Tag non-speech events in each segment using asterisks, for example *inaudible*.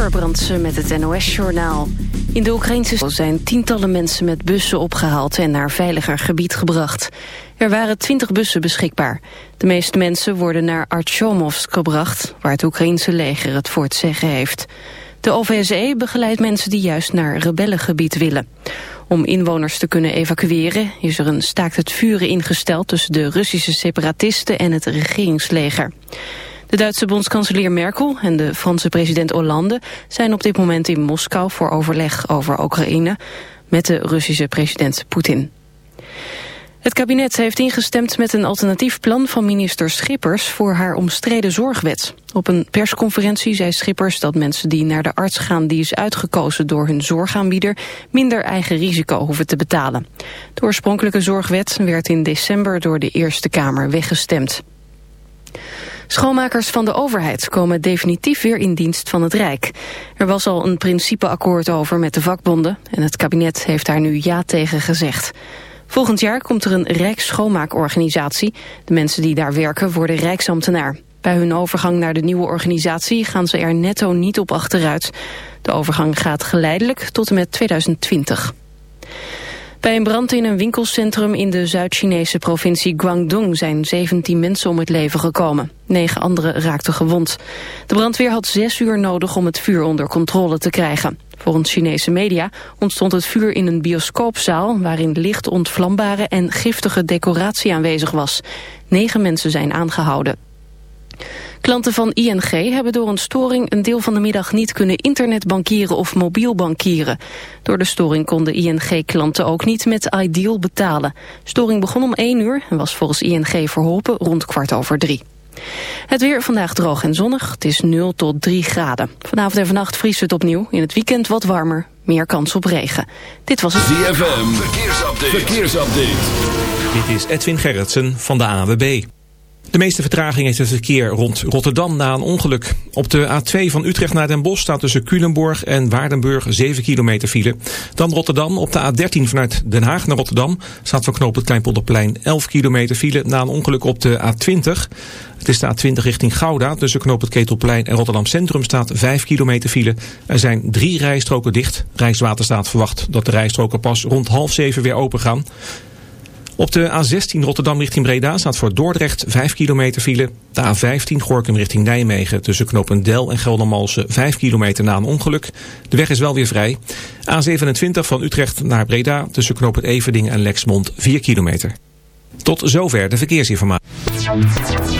Amber met het NOS-journaal. In de Oekraïnse zijn tientallen mensen met bussen opgehaald en naar veiliger gebied gebracht. Er waren twintig bussen beschikbaar. De meeste mensen worden naar Artjomovsk gebracht, waar het Oekraïnse leger het voor het zeggen heeft. De OVSE begeleidt mensen die juist naar rebellengebied willen. Om inwoners te kunnen evacueren is er een staakt het vuren ingesteld tussen de Russische separatisten en het regeringsleger. De Duitse bondskanselier Merkel en de Franse president Hollande zijn op dit moment in Moskou voor overleg over Oekraïne met de Russische president Poetin. Het kabinet heeft ingestemd met een alternatief plan van minister Schippers voor haar omstreden zorgwet. Op een persconferentie zei Schippers dat mensen die naar de arts gaan die is uitgekozen door hun zorgaanbieder minder eigen risico hoeven te betalen. De oorspronkelijke zorgwet werd in december door de Eerste Kamer weggestemd. Schoonmakers van de overheid komen definitief weer in dienst van het Rijk. Er was al een principeakkoord over met de vakbonden en het kabinet heeft daar nu ja tegen gezegd. Volgend jaar komt er een Rijksschoonmaakorganisatie. De mensen die daar werken worden Rijksambtenaar. Bij hun overgang naar de nieuwe organisatie gaan ze er netto niet op achteruit. De overgang gaat geleidelijk tot en met 2020. Bij een brand in een winkelcentrum in de Zuid-Chinese provincie Guangdong zijn 17 mensen om het leven gekomen. Negen anderen raakten gewond. De brandweer had zes uur nodig om het vuur onder controle te krijgen. Volgens Chinese media ontstond het vuur in een bioscoopzaal... waarin licht ontvlambare en giftige decoratie aanwezig was. Negen mensen zijn aangehouden. Klanten van ING hebben door een storing een deel van de middag niet kunnen internetbankieren of mobiel bankieren. Door de storing konden ING-klanten ook niet met Ideal betalen. Storing begon om 1 uur en was volgens ING verholpen rond kwart over drie. Het weer vandaag droog en zonnig. Het is 0 tot 3 graden. Vanavond en vannacht vriest het opnieuw. In het weekend wat warmer. Meer kans op regen. Dit was het... ZFM. Verkeersupdate. Verkeersupdate. Dit is Edwin Gerritsen van de AWB. De meeste vertraging heeft het verkeer rond Rotterdam na een ongeluk. Op de A2 van Utrecht naar Den Bosch staat tussen Culemborg en Waardenburg 7 kilometer file. Dan Rotterdam op de A13 vanuit Den Haag naar Rotterdam staat voor knoop het Kleinpolderplein 11 kilometer file na een ongeluk op de A20. Het is de A20 richting Gouda. Tussen knoop het Ketelplein en Rotterdam Centrum staat 5 kilometer file. Er zijn drie rijstroken dicht. Rijkswaterstaat verwacht dat de rijstroken pas rond half zeven weer open gaan. Op de A16 Rotterdam richting Breda staat voor Dordrecht 5 kilometer file. De A15 Gorkum richting Nijmegen tussen Knopendel en Geldermalsen 5 kilometer na een ongeluk. De weg is wel weer vrij. A27 van Utrecht naar Breda tussen Knopen Everding en Lexmond 4 kilometer. Tot zover de verkeersinformatie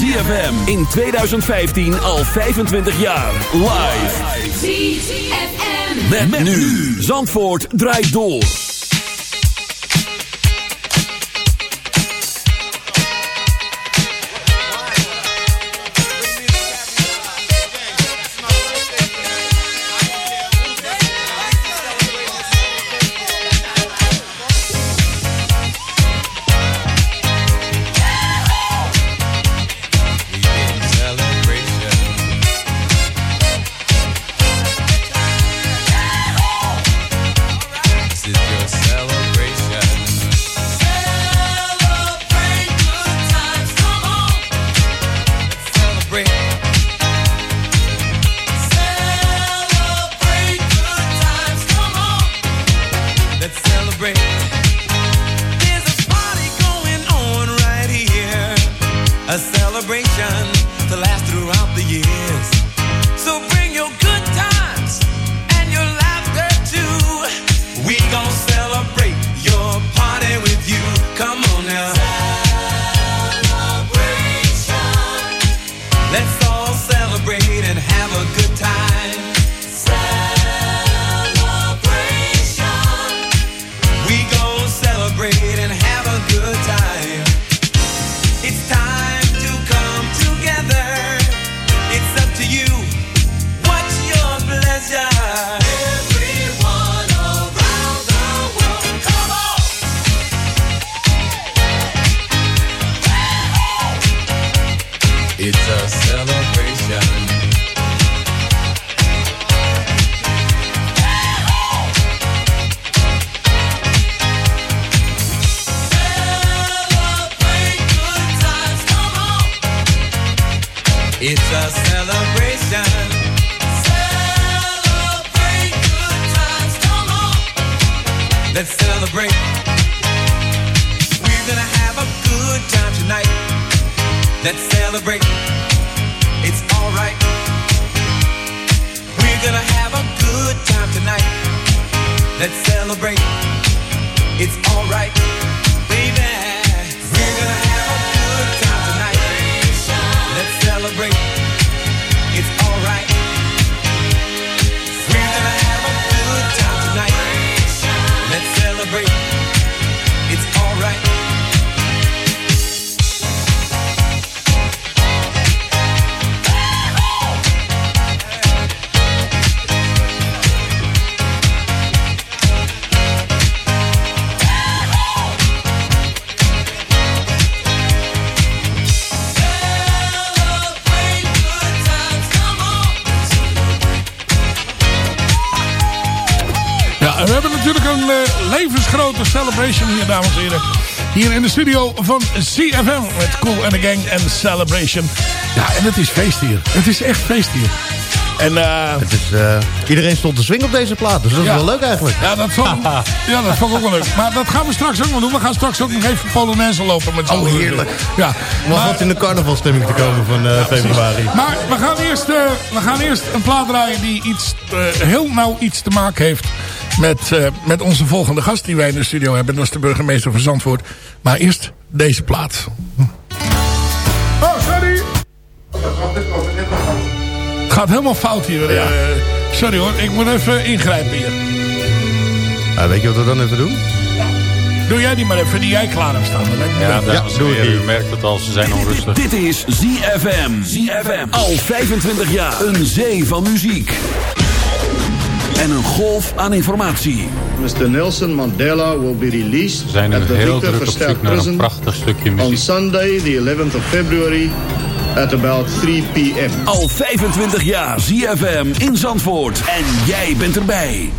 ZFM in 2015 al 25 jaar. Live. ZFM. Met, met nu. Zandvoort draait door. Celebration hier, dames en heren. Hier in de studio van CFM met Cool and the Gang en Celebration. Ja, en het is feest hier. Het is echt feest hier. En eh, Het is, eh, iedereen stond te swingen op deze plaat, dus dat is wel leuk eigenlijk. ja, dat vond, *laughs* ja, dat vond ik ook wel leuk. Maar dat gaan we straks ook nog doen. We gaan straks ook nog even Polonaise lopen met z'n Oh, heerlijk. Ja, Om maar- wat in de carnavalstemming te komen van eh, februari. Maar we gaan eerst, we gaan eerst een plaat draaien die iets, heel nauw iets te maken heeft met, eh, met onze volgende gast die wij in de studio hebben. Dat is de burgemeester van Zandvoort. Maar eerst deze plaat. Oh, sorry. Het gaat helemaal fout hier. eh. sorry hoor, ik moet even ingrijpen hier. Ah, weet je wat we dan even doen? Doe jij die maar even, die jij klaar hebt staan. Ja, en doe ik u merkt het al, ze zijn onrustig. Dit is ZFM. ZFM. Al 25 jaar. Een zee van muziek. En een golf aan informatie. Mr. Nelson Mandela will be released We zijn nu at the heel Victor druk op Verster zoek naar een Prison prachtig stukje on muziek. Sunday, the 11th of February, at about 3 p.m. Al 25 jaar ZFM in Zandvoort. En jij bent erbij.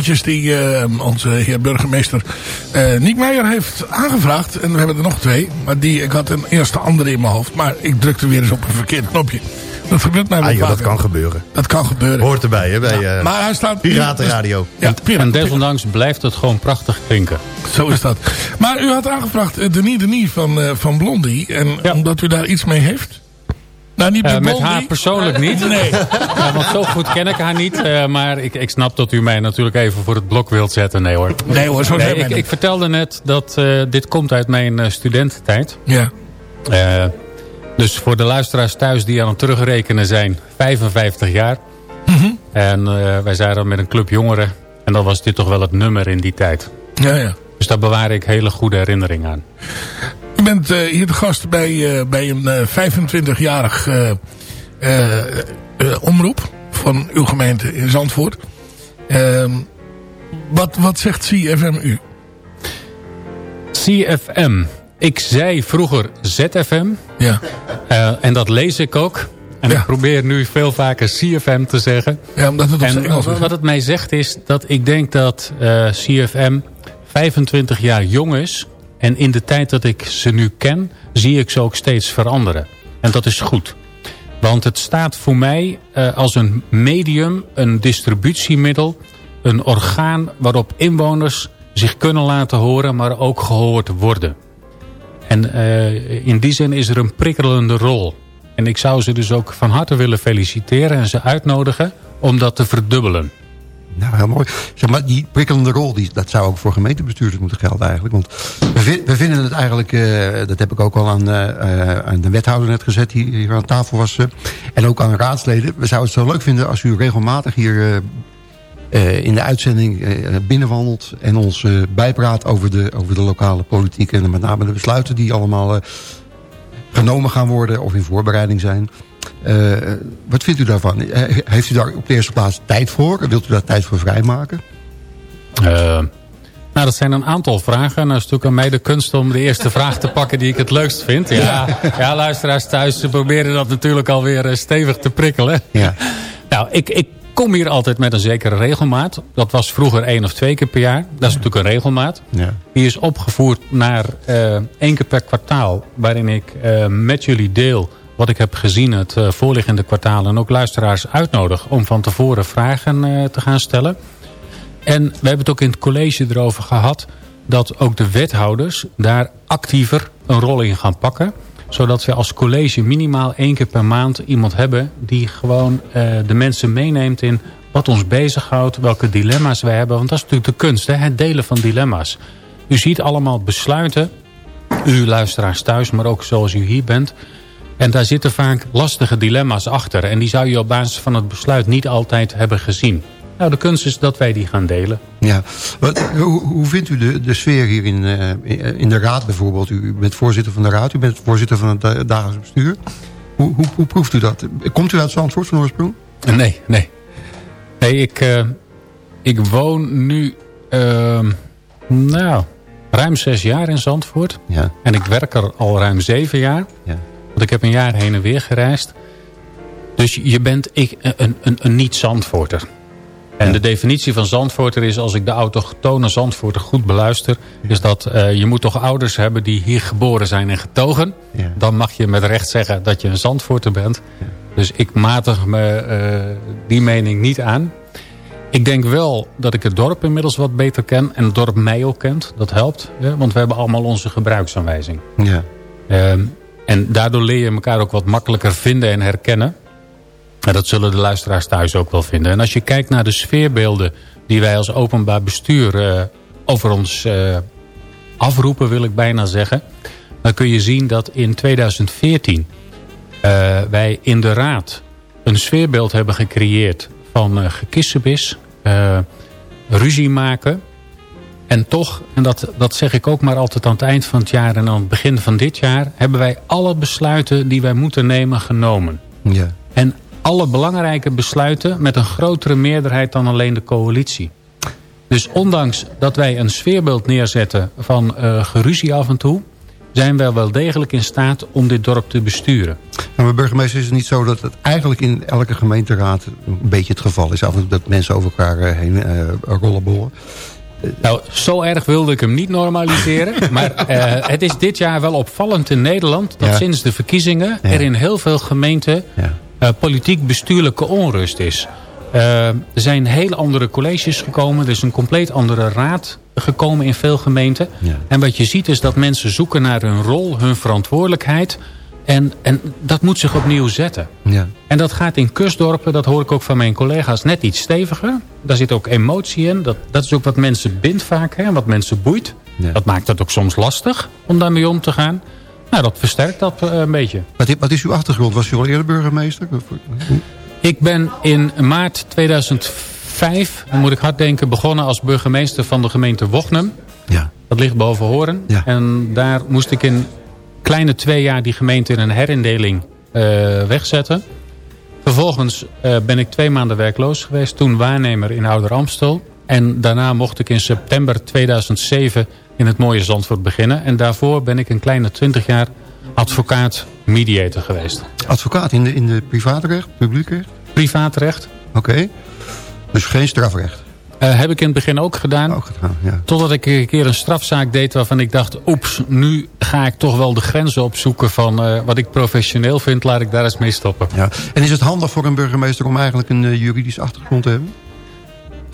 Liedjes die eh, onze heer burgemeester uh, Niek Meijer heeft aangevraagd. En we hebben er nog twee. Maar die, ik had een eerste andere in mijn hoofd. Maar ik drukte weer eens op een verkeerd knopje. Dat gebeurt mij wel Ah, joh, dat kan gebeuren. Dat kan gebeuren. Hoort erbij, hè, bij eh Maar hij staat... Piratenradio. Ja, piraten. En desondanks blijft het gewoon prachtig klinken. Zo is dat. Maar u had aangevraagd uh, Denis Denis van, uh, van Blondie. En omdat u daar iets mee heeft? Nou, niet Uh, met haar persoonlijk niet. Nee. Ja, want zo goed ken ik haar niet. eh, maar ik, ik snap dat u mij natuurlijk even voor het blok wilt zetten. Nee hoor. Nee hoor, zo wij ik, ik vertelde net dat eh, dit komt uit mijn eh, studententijd. Ja. Eh, dus voor de luisteraars thuis die aan het terugrekenen zijn, 55 jaar. Mhm. En eh, wij zijn dan met een club jongeren. En dan was dit toch wel het nummer in die tijd. Ja, ja. Dus daar bewaar ik hele goede herinneringen aan. U bent uh, hier de gast bij, uh, bij een uh, 25-jarig uh, omroep van uw gemeente in Zandvoort. Ehm, wat, wat zegt CFM u? CFM. Ik zei vroeger ZFM. Ja. En dat lees ik ook. En Ja. ik probeer nu veel vaker CFM te zeggen. Ja, omdat het op En zijn Engels is. wat het mij zegt is dat ik denk dat uh, CFM 25 jaar jong is. En in de tijd dat ik ze nu ken, zie ik ze ook steeds veranderen. En dat is goed. Want het staat voor mij uh, als een medium, een distributiemiddel... een orgaan waarop inwoners zich kunnen laten horen... maar ook gehoord worden. En uh, in die zin is er een prikkelende rol. En ik zou ze dus ook van harte willen feliciteren... en ze uitnodigen om dat te verdubbelen. Nou, heel mooi. Maar, die prikkelende rol, die, dat zou ook voor gemeentebestuurders moeten gelden eigenlijk. Want we, we vinden het eigenlijk, uh, dat heb ik ook al aan, uh, aan de wethouder net gezet, die hier aan tafel was. En ook aan raadsleden. We zouden het zo leuk vinden als u regelmatig hier in de uitzending binnenwandelt. En ons bijpraat over de, over de lokale politiek. En met name de besluiten die allemaal genomen gaan worden of in voorbereiding zijn. Uh, wat vindt u daarvan? Heeft u daar op de eerste plaats tijd voor? Wilt u daar tijd voor vrijmaken? Uh, nou, dat zijn een aantal vragen. Nou ook aan mij de kunst om de eerste vraag te pakken die ik het leukst vind. Ja, ja luisteraars thuis, ze proberen dat natuurlijk alweer stevig te prikkelen. Ja. Nou, ik, ik kom hier altijd met een zekere regelmaat. Dat was vroeger één of twee keer per jaar. Dat is natuurlijk een regelmaat. Ja. Die is opgevoerd naar uh, één keer per kwartaal. Waarin ik uh, met jullie deel wat ik heb gezien het uh, voorliggende kwartaal... en ook luisteraars uitnodig om van tevoren vragen te gaan stellen. En we hebben het ook in het college erover gehad... dat ook de wethouders daar actiever een rol in gaan pakken. Zodat we als college minimaal één keer per maand iemand hebben... die gewoon uh, de mensen meeneemt in wat ons bezighoudt... welke dilemma's wij hebben. Want dat is natuurlijk de kunst, hè? het delen van dilemma's. U ziet allemaal besluiten, u luisteraars thuis... maar ook zoals u hier bent... En daar zitten vaak lastige dilemma's achter. En die zou je op basis van het besluit niet altijd hebben gezien. Nou, de kunst is dat wij die gaan delen. Ja, wat, hoe, hoe vindt u de, de sfeer hier in, uh, in de raad bijvoorbeeld? U bent voorzitter van de raad, u bent voorzitter van het uh, dagelijks bestuur. Hoe, hoe, hoe, proeft u dat? Komt u uit Zandvoort van oorsprong? Nee, nee. Nee, ik, uh, ik woon nu, nou, ruim zes jaar in Zandvoort. Ja. En ik werk er al ruim zeven jaar. Ja. Want ik heb een jaar heen en weer gereisd. Dus je bent ik, een, een, een niet-Zandvoorter. En de definitie van Zandvoorter is... als ik de autochtone Zandvoorter goed beluister... Is dat uh, je moet toch ouders hebben die hier geboren zijn en getogen. Ja. Dan mag je met recht zeggen dat je een Zandvoorter bent. Dus ik matig me uh, die mening niet aan. Ik denk wel dat ik het dorp inmiddels wat beter ken. En het dorp mij ook kent. Dat helpt. Want we hebben allemaal onze gebruiksaanwijzing. Ja. Uh, en daardoor leer je elkaar ook wat makkelijker vinden en herkennen. En dat zullen de luisteraars thuis ook wel vinden. En als je kijkt naar de sfeerbeelden die wij als openbaar bestuur uh, over ons uh, afroepen, wil ik bijna zeggen. Dan kun je zien dat in 2014 uh, wij in de raad een sfeerbeeld hebben gecreëerd van gekissenbis, ruzie maken... En toch, en dat, dat zeg ik ook maar altijd aan het eind van het jaar en aan het begin van dit jaar... hebben wij alle besluiten die wij moeten nemen genomen. Ja. Alle belangrijke besluiten met een grotere meerderheid dan alleen de coalitie. Dus ondanks dat wij een sfeerbeeld neerzetten van uh, geruzie af en toe... zijn wij wel degelijk in staat om dit dorp te besturen. Nou, maar burgemeester is het niet zo dat het eigenlijk in elke gemeenteraad een beetje het geval is. Af en toe dat mensen over elkaar eh, heen uh, rollenbollen. Nou, zo erg wilde ik hem niet normaliseren. *laughs* maar uh, het is dit jaar wel opvallend in Nederland... dat Ja. sinds de verkiezingen er in heel veel gemeenten... eh, politiek-bestuurlijke onrust is. Eh, er zijn hele andere colleges gekomen. Er is een compleet andere raad gekomen in veel gemeenten. En wat je ziet is dat mensen zoeken naar hun rol, hun verantwoordelijkheid... En, en dat moet zich opnieuw zetten. Ja. En dat gaat in kustdorpen, dat hoor ik ook van mijn collega's, net iets steviger. Daar zit ook emotie in. Dat, dat is ook wat mensen bindt vaak, hè, wat mensen boeit. Dat maakt het ook soms lastig om daarmee om te gaan. Nou, dat versterkt dat eh, een beetje. Wat, wat is uw achtergrond? Was u al eerder burgemeester? Ik ben in maart 2005, dan moet ik hard denken, begonnen als burgemeester van de gemeente Wochnum. Ja. Dat ligt boven Horen. En daar moest ik in kleine twee jaar die gemeente in een herindeling eh, wegzetten. Vervolgens eh, ben ik twee maanden werkloos geweest. Toen waarnemer in Ouder Amstel. En daarna mocht ik in september 2007 in het mooie Zandvoort beginnen. En daarvoor ben ik een kleine twintig jaar advocaat mediator geweest. Advocaat in de, in de privaatrecht, publiekrecht? Privaatrecht. Oké. Dus geen strafrecht? Eh, heb ik in het begin ook gedaan. Ook gedaan, ja. Totdat ik een keer een strafzaak deed waarvan ik dacht... oeps, nu ga ik toch wel de grenzen opzoeken van eh, wat ik professioneel vind. Laat ik daar eens mee stoppen. Ja. En is het handig voor een burgemeester om eigenlijk een uh, juridische achtergrond te hebben?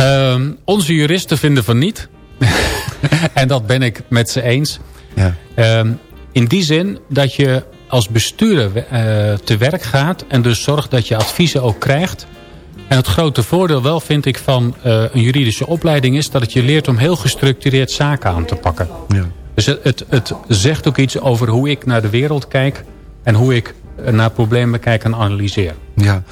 Uh, onze juristen vinden van niet. *laughs* en dat ben ik met ze eens. Ja. Uh, in die zin dat je als bestuurder uh, te werk gaat... en dus zorgt dat je adviezen ook krijgt... En het grote voordeel wel vind ik van uh, een juridische opleiding is... dat het je leert om heel gestructureerd zaken aan te pakken. Ja. Dus het, het, het zegt ook iets over hoe ik naar de wereld kijk... en hoe ik naar problemen kijk en analyseer. Ja.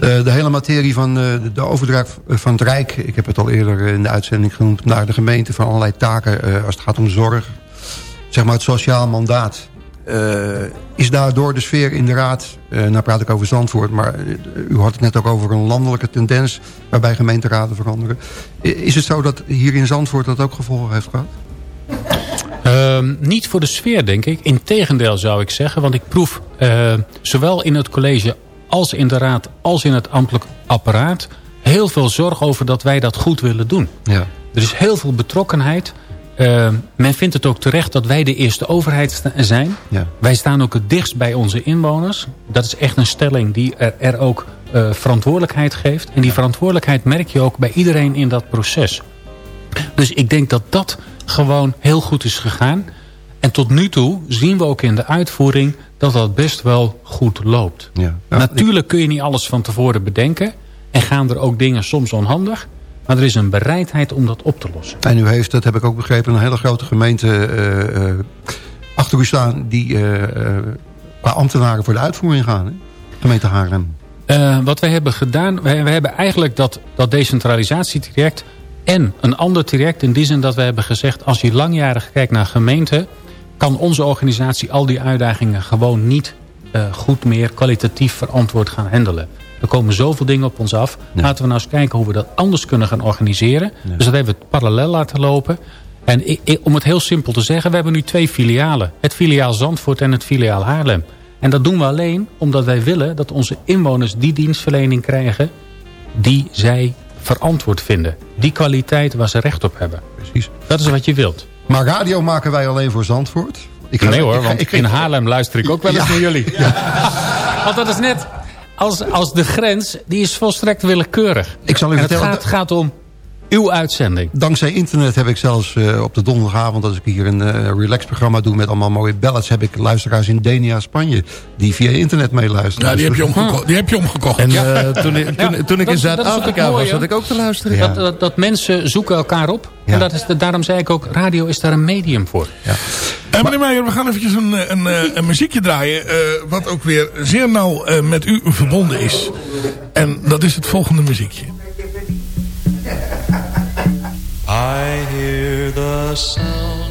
Uh, de hele materie van uh, de overdracht van het Rijk... ik heb het al eerder in de uitzending genoemd... naar de gemeente van allerlei taken uh, als het gaat om zorg. Zeg maar het sociaal mandaat. Is daardoor de sfeer in de raad, uh, nou praat ik over Zandvoort... maar u had het net ook over een landelijke tendens... waarbij gemeenteraden veranderen. Is het zo dat hier in Zandvoort dat ook gevolgen heeft gehad? Uh, niet voor de sfeer, denk ik. Integendeel zou ik zeggen. Want ik proef zowel in het college als in de raad... als in het ambtelijk apparaat... heel veel zorg over dat wij dat goed willen doen. Ja. Er is heel veel betrokkenheid... Uh, men vindt het ook terecht dat wij de eerste overheid zijn. Ja. Wij staan ook het dichtst bij onze inwoners. Dat is echt een stelling die er, er ook uh, verantwoordelijkheid geeft. En die verantwoordelijkheid merk je ook bij iedereen in dat proces. Dus ik denk dat dat gewoon heel goed is gegaan. En tot nu toe zien we ook in de uitvoering dat dat best wel goed loopt. Ja. Ja, Natuurlijk kun je niet alles van tevoren bedenken. En gaan er ook dingen soms onhandig. Maar er is een bereidheid om dat op te lossen. En u heeft, dat heb ik ook begrepen, een hele grote gemeente uh, uh, achter u staan... die uh, qua ambtenaren voor de uitvoering gaan. Hè? Gemeente Haarlem. wat wij hebben gedaan, wij, wij, hebben eigenlijk dat, dat decentralisatietraject... en een ander traject in die zin dat we hebben gezegd... als je langjarig kijkt naar gemeenten... kan onze organisatie al die uitdagingen gewoon niet goed meer kwalitatief verantwoord gaan handelen. Er komen zoveel dingen op ons af. Ja. Laten we nou eens kijken hoe we dat anders kunnen gaan organiseren. Ja. Dus dat hebben we parallel laten lopen. En ik, ik, om het heel simpel te zeggen, we hebben nu twee filialen. Het filiaal Zandvoort en het filiaal Haarlem. En dat doen we alleen omdat wij willen dat onze inwoners die dienstverlening krijgen... die zij verantwoord vinden. Die kwaliteit waar ze recht op hebben. Precies. Dat is wat je wilt. Maar radio maken wij alleen voor Zandvoort? Ik nee hoor, ik, want ik, in Haarlem luister ik ook wel eens ja. naar jullie. *laughs* want dat is net als, als de grens, die is volstrekt willekeurig. Ik zal u en vertellen... Het gaat, gaat om uw uitzending. Dankzij internet heb ik zelfs uh, op de donderdagavond... als ik hier een uh, relaxprogramma doe met allemaal mooie ballads... heb ik luisteraars in Denia, Spanje... die via internet meeluisteren. Ja, die heb je omgekocht. Die heb je omgekocht. En uh, toen, ik, toen, ja, toen ik in Zuid-Afrika was, zat ik ook te luisteren. Ja. Dat, dat, dat, mensen zoeken elkaar op. Ja. En dat is de, daarom zei ik ook, radio is daar een medium voor. Ja. Uh, meneer Meijer, we gaan eventjes een, een, een muziekje draaien... Uh, wat ook weer zeer nauw uh, met u verbonden is. En dat is het volgende muziekje. the sound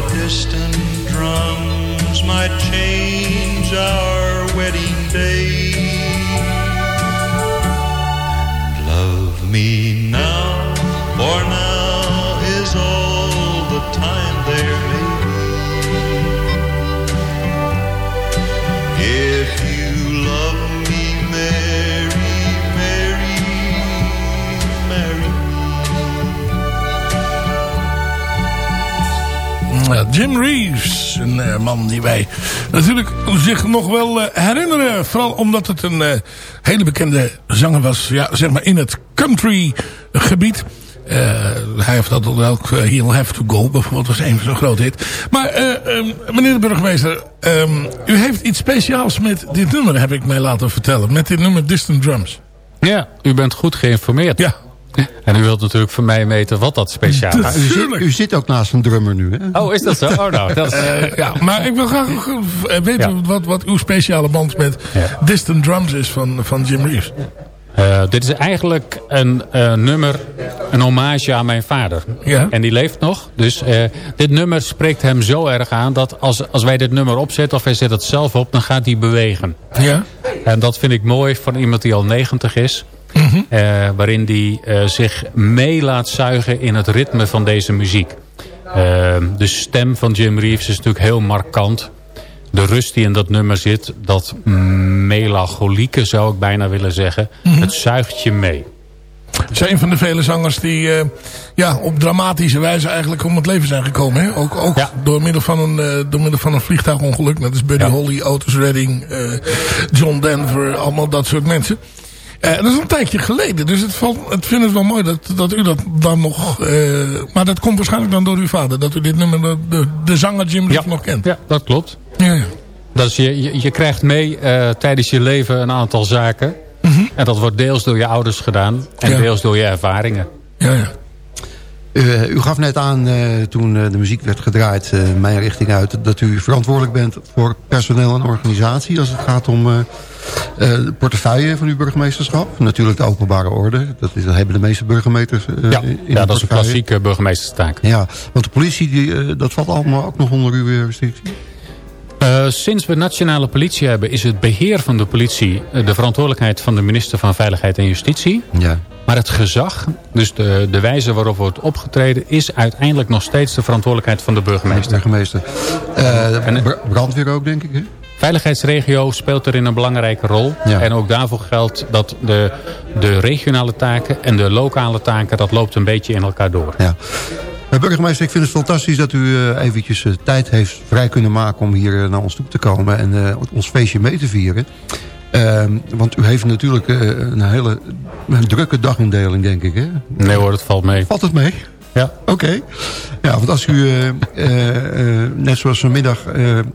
the distant drums might change our wedding day. Love me Ja, Jim Reeves, een eh, man die wij natuurlijk zich nog wel eh, herinneren. Vooral omdat het een eh, hele bekende zanger was, ja, zeg maar in het country gebied. Eh, hij heeft dat ook, He'll Have To Go bijvoorbeeld, was een van zijn grote hit. Maar eh, ehm, meneer de burgemeester, ehm, u heeft iets speciaals met dit nummer, heb ik mij laten vertellen. Met dit nummer Distant Drums. Ja, u bent goed geïnformeerd. Ja. En u wilt natuurlijk van mij weten wat dat speciaal is. U, zit, u zit ook naast een drummer nu, hè? Oh, is dat zo? Oh, nou, dat is... Eh, ja, maar ik wil graag eh, weten wat, wat uw speciale band met Distant Drums is van, van Jim Reeves. Eh, dit is eigenlijk een eh, nummer, een hommage aan mijn vader. Ja. En die leeft nog. Dus eh, dit nummer spreekt hem zo erg aan... dat als, als wij dit nummer opzetten of hij zet het zelf op... dan gaat hij bewegen. Ja. En dat vind ik mooi van iemand die al 90 is. Mhm. Eh, waarin die eh, zich mee laat zuigen in het ritme van deze muziek. Eh, de stem van Jim Reeves is natuurlijk heel markant. De rust die in dat nummer zit, dat melancholieke zou ik bijna willen zeggen. Mhm. Het zuigt je mee. Het is een van de vele zangers die eh, ja, op dramatische wijze eigenlijk om het leven zijn gekomen. Hè? Ook, ook door, middel van een, eh, door middel van een vliegtuigongeluk. Dat is Buddy Holly, Otis Redding, eh, John Denver, allemaal dat soort mensen. Eh, dat is een tijdje geleden. Dus het valt, ik vind het wel mooi dat, dat u dat dan nog... eh, maar dat komt waarschijnlijk dan door uw vader. Dat u dit nummer, de, de, de zanger Jim nog kent. Ja, dat klopt. Ja, ja. Dat is je, je, je krijgt mee eh, tijdens je leven een aantal zaken. En dat wordt deels door je ouders gedaan. En Ja. deels door je ervaringen. Ja, ja. Uh, u gaf net aan, uh, toen uh, de muziek werd gedraaid, uh, mijn richting uit... dat u verantwoordelijk bent voor personeel en organisatie... als het gaat om uh, de portefeuille van uw burgemeesterschap. Natuurlijk de openbare orde. Dat, is, dat hebben de meeste burgemeesters Ja, in ja de dat is een klassieke burgemeesterstaak. Ja, want de politie, die, dat valt allemaal ook nog onder uw restrictie? Uh, sinds we nationale politie hebben is het beheer van de politie de verantwoordelijkheid van de minister van Veiligheid en Justitie. Ja. Maar het gezag, dus de, de wijze waarop wordt opgetreden, is uiteindelijk nog steeds de verantwoordelijkheid van de burgemeester. burgemeester. Uh, en, brandweer ook, denk ik, hè? Veiligheidsregio speelt erin een belangrijke rol. Ja. En ook daarvoor geldt dat de, de regionale taken en de lokale taken, dat loopt een beetje in elkaar door. Ja. Burgemeester, ik vind het fantastisch dat u uh, eventjes uh, tijd heeft vrij kunnen maken om hier naar ons toe te komen en ons feestje mee te vieren. Ehm, want u heeft natuurlijk een hele een drukke dagindeling, denk ik, hè? Nee hoor, het valt mee. Valt het mee? Ja. Oké. Okay. Ja, want als u net zoals vanmiddag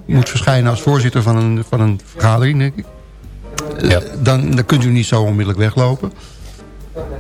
moet verschijnen als voorzitter van een, van een vergadering, denk ik. Ja. Dan, dan kunt u niet zo onmiddellijk weglopen.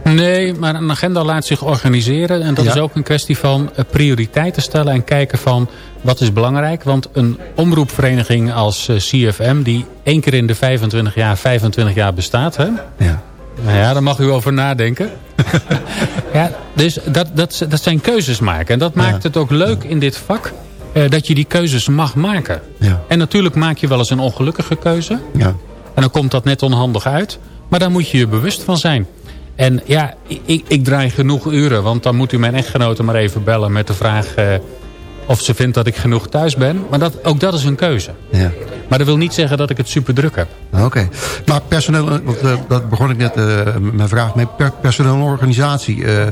Nee, maar een agenda laat zich organiseren. En dat Ja. is ook een kwestie van eh, prioriteiten stellen en kijken van wat is belangrijk. Want een omroepvereniging als eh, CFM, die één keer in de 25 jaar, 25 jaar bestaat. Hè? Ja. Nou ja, daar mag u over nadenken. *laughs* ja, dus dat, dat, dat zijn keuzes maken. En dat maakt het ook leuk in dit vak. eh, dat je die keuzes mag maken. Ja. En natuurlijk maak je wel eens een ongelukkige keuze. Ja. En dan komt dat net onhandig uit. Maar daar moet je je bewust van zijn. En ja, ik, ik draai genoeg uren. Want dan moet u mijn echtgenote maar even bellen met de vraag... eh, of ze vindt dat ik genoeg thuis ben. Maar dat, ook dat is een keuze. Ja. Maar dat wil niet zeggen dat ik het super druk heb. Oké. Maar personeel, want uh, dat begon ik net uh, mijn vraag mee. Per, personeel en organisatie. Uh,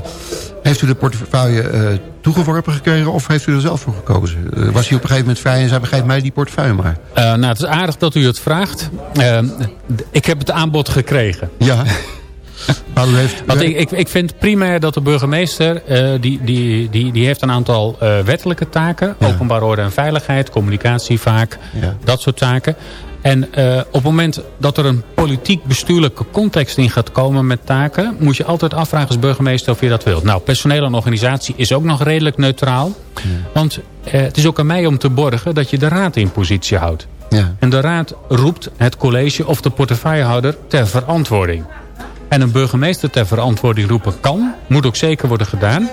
heeft u de portefeuille toegeworpen gekregen of heeft u er zelf voor gekozen? was u op een gegeven moment vrij en zei, geef mij die portefeuille maar. nou, het is aardig dat u het vraagt. ik heb het aanbod gekregen. Ja. Maar u heeft, Want ik, ik, ik vind primair dat de burgemeester... Uh, die, die, die, die heeft een aantal uh, wettelijke taken. Ja. Openbaar orde en veiligheid, communicatie vaak. Ja. Dat soort taken. En uh, op het moment dat er een politiek-bestuurlijke context in gaat komen met taken... moet je altijd afvragen als burgemeester of je dat wilt. Nou, personeel en organisatie is ook nog redelijk neutraal. Ja. Want het is ook aan mij om te borgen dat je de raad in positie houdt. Ja. En de raad roept het college of de portefeuillehouder ter verantwoording. En een burgemeester ter verantwoording roepen kan. Moet ook zeker worden gedaan.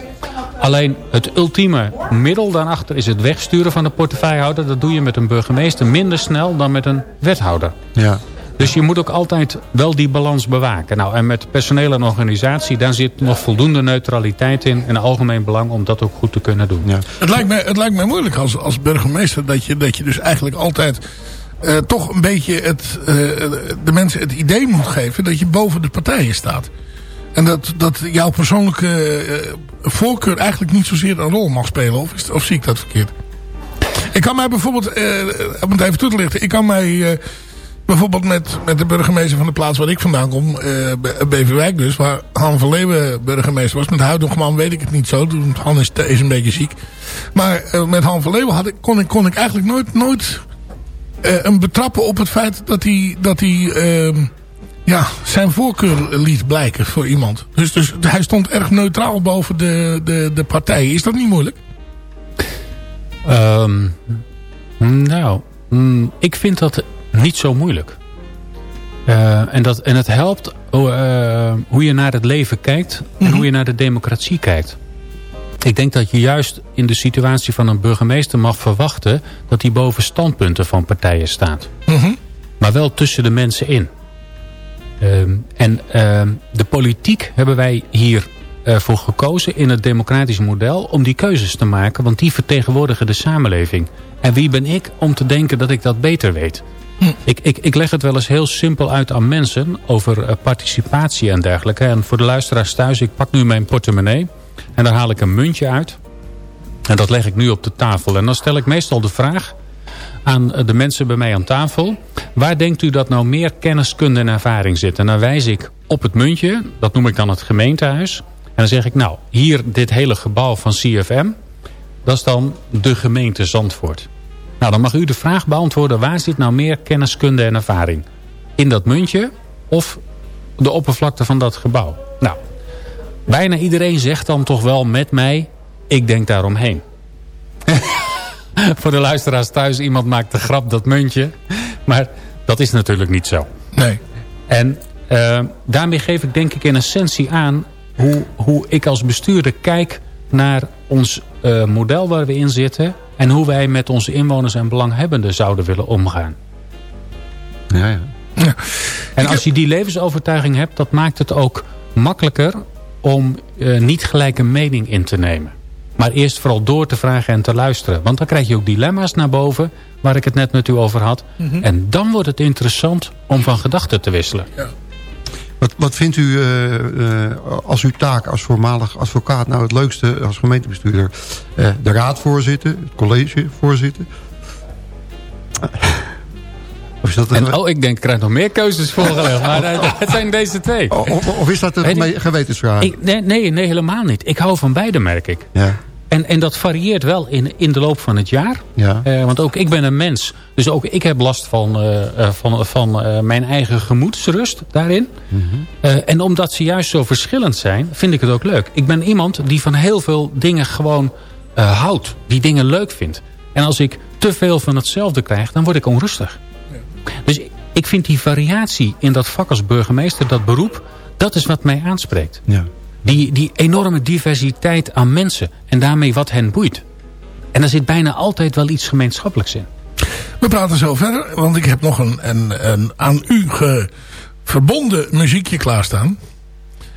Alleen het ultieme middel daarachter is het wegsturen van de portefeuillehouder. Dat doe je met een burgemeester minder snel dan met een wethouder. Ja. Dus je moet ook altijd wel die balans bewaken. Nou, en met personeel en organisatie, daar zit nog voldoende neutraliteit in. En algemeen belang om dat ook goed te kunnen doen. Ja. Het, lijkt mij, het lijkt mij moeilijk als, als burgemeester dat je, dat je dus eigenlijk altijd... Uh, toch een beetje het, uh, de mensen het idee moet geven dat je boven de partijen staat. En dat, dat jouw persoonlijke uh, voorkeur eigenlijk niet zozeer een rol mag spelen. Of, is, of zie ik dat verkeerd? Ik kan mij bijvoorbeeld, om het even toe te lichten. Ik kan mij bijvoorbeeld met, met de burgemeester van de plaats waar ik vandaan kom. Beverwijk dus. Waar Han van Leeuwen burgemeester was. Met Huidongman weet ik het niet zo. Han is, is een beetje ziek. Maar met Han van Leeuwen had ik, kon, ik, kon ik eigenlijk nooit... nooit hem betrappen op het feit dat hij, dat hij uh, ja, zijn voorkeur liet blijken voor iemand. Dus, dus hij stond erg neutraal boven de, de, de partijen. Is dat niet moeilijk? Um, nou, mm, ik vind dat niet zo moeilijk. Uh, en, dat, en het helpt hoe je naar het leven kijkt en Mhm. hoe je naar de democratie kijkt. Ik denk dat je juist in de situatie van een burgemeester mag verwachten... dat hij boven standpunten van partijen staat. Mhm. Maar wel tussen de mensen in. Um, en um, de politiek hebben wij hier uh, voor gekozen in het democratische model... om die keuzes te maken, want die vertegenwoordigen de samenleving. En wie ben ik om te denken dat ik dat beter weet? Hm. Ik, ik, ik leg het wel eens heel simpel uit aan mensen over uh, participatie en dergelijke. En voor de luisteraars thuis, ik pak nu mijn portemonnee... En daar haal ik een muntje uit. En dat leg ik nu op de tafel. En dan stel ik meestal de vraag aan de mensen bij mij aan tafel. Waar denkt u dat nou meer kennis, kunde en ervaring zit? En dan wijs ik op het muntje. Dat noem ik dan het gemeentehuis. En dan zeg ik, nou, hier dit hele gebouw van CFM. Dat is dan de gemeente Zandvoort. Nou, dan mag u de vraag beantwoorden. Waar zit nou meer kennis, kunde en ervaring? In dat muntje of de oppervlakte van dat gebouw? Nou, Bijna iedereen zegt dan toch wel met mij, ik denk daaromheen. *laughs* Voor de luisteraars thuis, iemand maakt de grap dat muntje. Maar dat is natuurlijk niet zo. Nee. En uh, daarmee geef ik denk ik in essentie aan... hoe, hoe ik als bestuurder kijk naar ons uh, model waar we in zitten... en hoe wij met onze inwoners en belanghebbenden zouden willen omgaan. Ja, ja. ja. En als je die levensovertuiging hebt, dat maakt het ook makkelijker om uh, niet gelijk een mening in te nemen. Maar eerst vooral door te vragen en te luisteren. Want dan krijg je ook dilemma's naar boven... waar ik het net met u over had. Mhm. Mm -hmm. En dan wordt het interessant om van gedachten te wisselen. Ja. Wat, wat vindt u uh, uh, als uw taak als voormalig advocaat... nou het leukste als gemeentebestuurder? de raadvoorzitter, het collegevoorzitter... Of, dat en, oh, ik denk, ik krijg nog meer keuzes voorgelegd. *laughs* maar uh, het zijn deze twee. Of, of is dat een gewetensvraag? Ik, nee, nee, nee, helemaal niet. Ik hou van beide, merk ik. Ja. En, en dat varieert wel in, in de loop van het jaar. Ja. Eh, want ook ik ben een mens. Dus ook ik heb last van, eh, eh, van, van eh, mijn eigen gemoedsrust daarin. Eh, en omdat ze juist zo verschillend zijn, vind ik het ook leuk. Ik ben iemand die van heel veel dingen gewoon eh, houdt. Die dingen leuk vindt. En als ik te veel van hetzelfde krijg, dan word ik onrustig. Dus ik vind die variatie in dat vak als burgemeester, dat beroep... dat is wat mij aanspreekt. Ja. Die, die enorme diversiteit aan mensen. En daarmee wat hen boeit. En er zit bijna altijd wel iets gemeenschappelijks in. We praten zo verder, want ik heb nog een, een, een aan u ge, verbonden muziekje klaarstaan.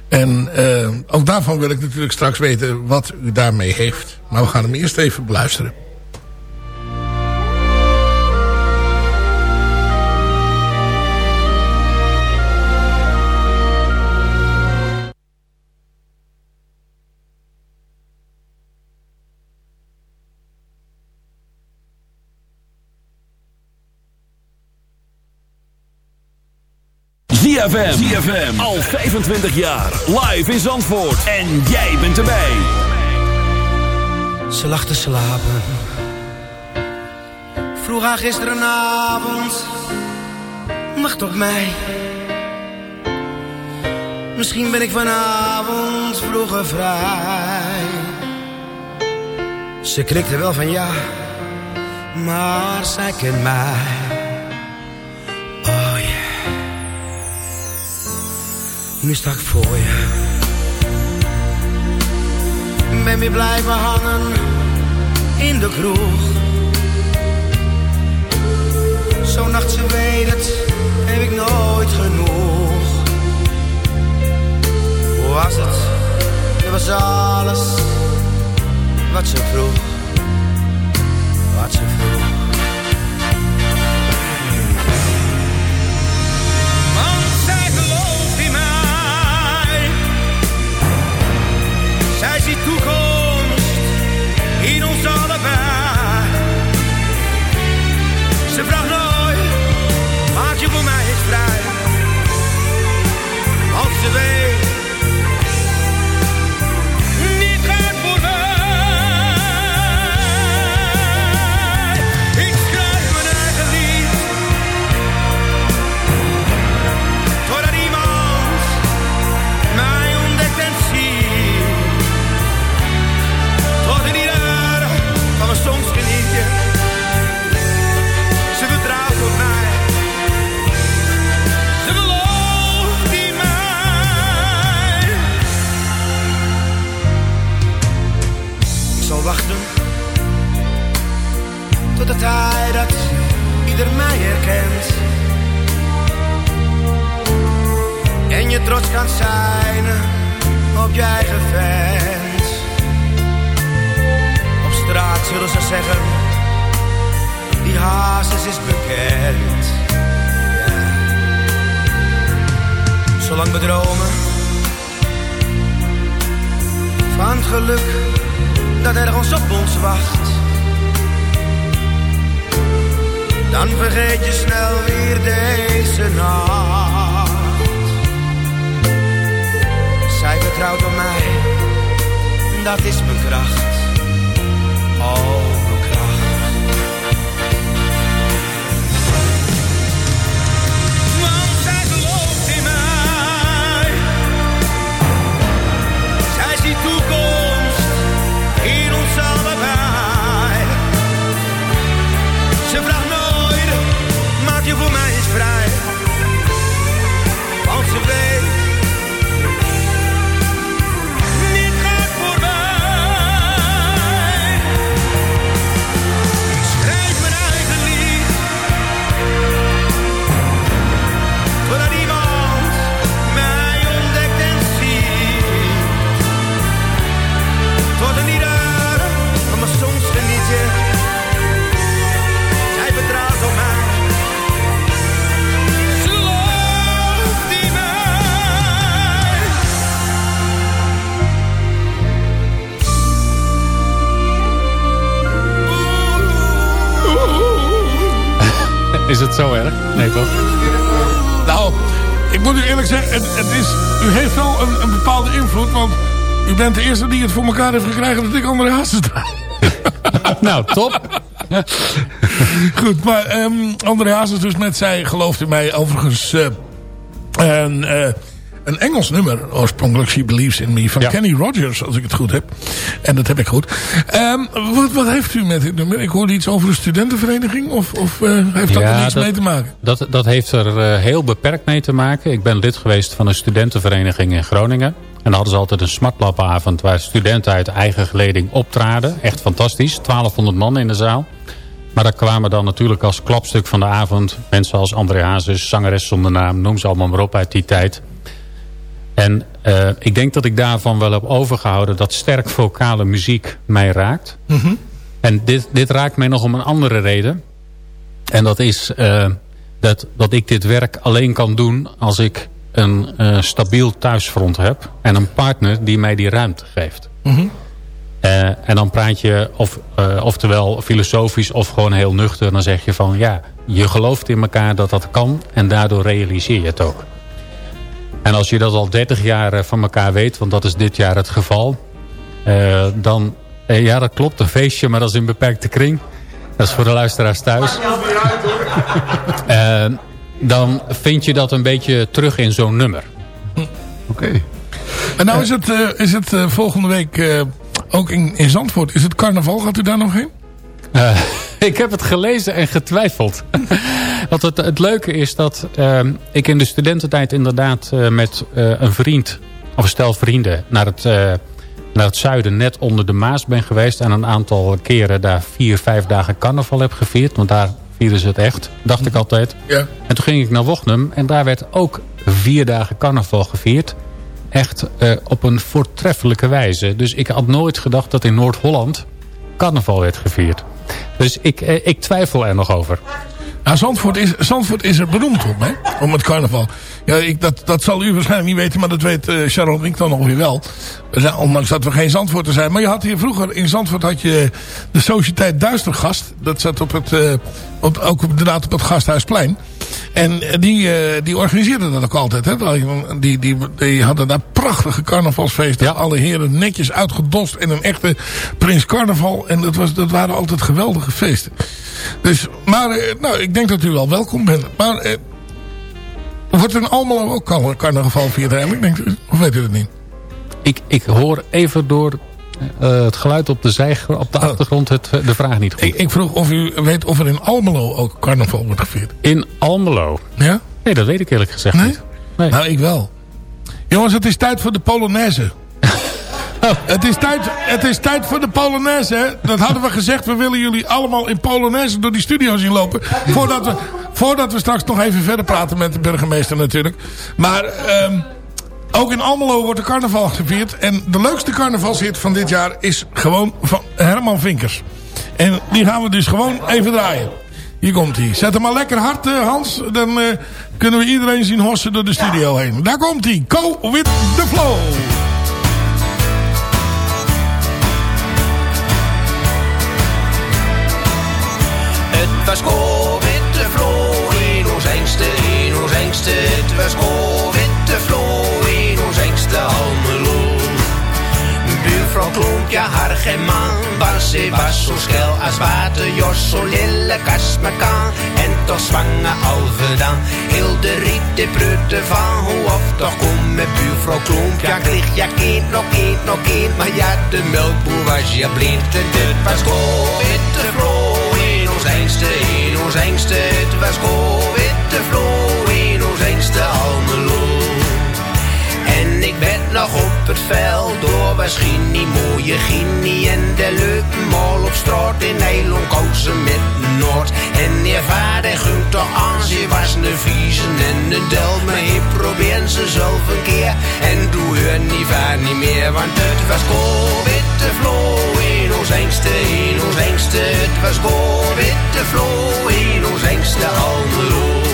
En eh, ook daarvan wil ik natuurlijk straks weten wat u daarmee heeft. Maar we gaan hem eerst even beluisteren. ZFM. ZFM. Al 25 jaar. Live in Zandvoort. En jij bent erbij. Ze lag te slapen. Vroeg haar gisterenavond. Wacht op mij. Misschien ben ik vanavond vroeger vrij. Ze knikte wel van ja. Maar zij kent mij. Nu sta ik voor je. Ben weer blijven hangen in de kroeg. Zo'n nacht, ze weet het, heb ik nooit genoeg. Hoe was het? Het was alles wat ze vroeg. Wat ze vroeg. Zij ziet toekomst Is het zo erg? Nee, toch? Nou, ik moet u eerlijk zeggen, het, het is, u heeft wel een, een bepaalde invloed. Want U bent de eerste die het voor elkaar heeft gekregen dat ik André Hazes draai. nou, top. Goed, maar um, André Hazes dus met zij gelooft in mij overigens... Uh, en, uh, een Engels nummer, oorspronkelijk She Believes in Me, van ja. Kenny Rogers, als ik het goed heb. En dat heb ik goed. Um, wat, wat heeft u met dit nummer? Ik hoorde iets over de studentenvereniging, of, of uh, heeft dat ja, er iets mee te maken? Dat, dat heeft er uh, heel beperkt mee te maken. Ik ben lid geweest van een studentenvereniging in Groningen. En dan hadden ze altijd een smartlapavond waar studenten uit eigen geleding optraden. Echt fantastisch, 1200 man in de zaal. Maar daar kwamen dan natuurlijk als klapstuk van de avond... mensen als André Hazes, zangeres zonder naam, noem ze allemaal maar op uit die tijd... En uh, ik denk dat ik daarvan wel heb overgehouden... dat sterk vocale muziek mij raakt. Mm -hmm. En dit, dit raakt mij nog om een andere reden. En dat is uh, dat, dat ik dit werk alleen kan doen... als ik een uh, stabiel thuisfront heb... en een partner die mij die ruimte geeft. Mm -hmm. en dan praat je of, oftewel filosofisch of gewoon heel nuchter. Dan zeg je van ja, je gelooft in elkaar dat dat kan... en daardoor realiseer je het ook. En als je dat al 30 jaar eh, van elkaar weet, want dat is dit jaar het geval. Uh, dan, uh, ja dat klopt, een feestje, maar dat is in beperkte kring. Dat is voor de luisteraars thuis. uh, *laughs* dan vind je dat een beetje terug in zo'n nummer. Oké. Okay. En nou is het, is het volgende week ook in, in Zandvoort. Is het carnaval? Gaat u daar nog heen? Uh, *laughs* ik heb het gelezen en getwijfeld. *laughs* Want het, het leuke is dat uh, ik in de studententijd inderdaad uh, met uh, een vriend... of een stel vrienden naar het, naar het zuiden net onder de Maas ben geweest... en een aantal keren daar vier, vijf dagen carnaval heb gevierd. Want daar vieren ze het echt, dacht ik altijd. Ja. En toen ging ik naar Wochnum en daar werd ook vier dagen carnaval gevierd. Echt op een voortreffelijke wijze. Dus ik had nooit gedacht dat in Noord-Holland carnaval werd gevierd. Dus ik, eh, ik twijfel er nog over. Nou, Zandvoort is, Zandvoort is er beroemd om, hè? Om het carnaval. Ja, ik, dat, dat zal u waarschijnlijk niet weten, maar dat weet uh, Sharon en ik dan nog weer wel. We zijn, ondanks dat we geen Zandvoorten zijn. Maar je had hier vroeger, in Zandvoort had je de Sociëteit Duistergast. Dat zat op het, uh, op, ook inderdaad op het Gasthuisplein. En die, uh, die organiseerden dat ook altijd. Hè? Die, die, die hadden daar prachtige carnavalsfeesten. Ja. Alle heren netjes uitgedost en een echte prins carnaval. En dat, was, dat waren altijd geweldige feesten. Dus, maar nou, ik denk dat u wel welkom bent. Maar uh, wordt er in Almelo ook carnaval vierd eigenlijk? Denk, of weet u het niet? Ik, ik hoor even door uh, het geluid op de, zij, op de oh. achtergrond het, de vraag niet goed. Ik, ik, vroeg of u weet of er in Almelo ook carnaval wordt gevierd. In Almelo? Ja? Nee, dat weet ik eerlijk gezegd nee? niet. Nee? Nou, ik wel. Jongens, het is tijd voor de Polonaise. *laughs* Het, is tijd, het is tijd voor de Polonaise. Hè? Dat hadden we gezegd. We willen jullie allemaal in Polonaise door die studio zien lopen. Voordat we, voordat we straks nog even verder praten met de burgemeester natuurlijk. Maar... Um, ook in Almelo wordt de carnaval gevierd. En de leukste carnavalshit van dit jaar is gewoon van Herman Vinkers. En die gaan we dus gewoon even draaien. Hier komt hij. Zet hem maar lekker hard, uh, Hans. Dan uh, kunnen we iedereen zien hossen door de studio heen. Daar komt hij. Go with the flow. Go with the flow in ons engste Almelo. Buurvrouw klonk, ja haar man, was ze was zo schel als water, jos zo lille kast me kan. En toch zwanger alve dan, heel de riet de prutte van, hoe of toch kom met buurvrouw klonk. Ja kreeg ja kind, nog kind, nog kind, maar ja de melkboer was ja blind. En dit was with the flow in ons engste, in ons engste. Het was go with the En ik ben nog op het veld door Ginny, mooie Ginny en de leuke mol op straat in Nederland kozen met Noord. En je vader gunt toch aan, ze was een viezen en een del, maar probeer ze zelf een keer. En doe hun niet vaar niet meer, want het was with the flow in ons engste, in ons engste. Het was with the flow in ons engste Almelo.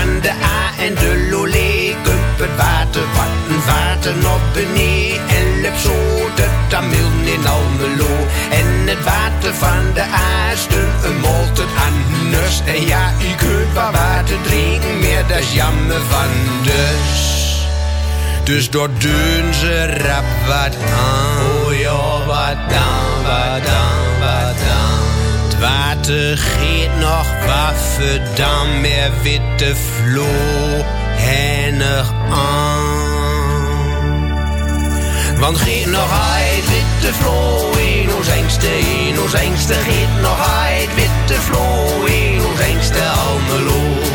Van de A en de Lolé kump het water wat een vaten op beneden en lep zo de Tamil in Almelo. En het water van de Aasten een molt het anders. En ja, ik kunt wat water drinken, meer dat is jammer van dus. Dus door doen ze rap wat aan. Oh ja, wat dan, wat dan. Water geeft nog waffen, dan meer witte vloer hennig aan. Want geet nog uit witte vlo in ons engste, in ons engste geet nog uit witte vlo in ons engste Almelo.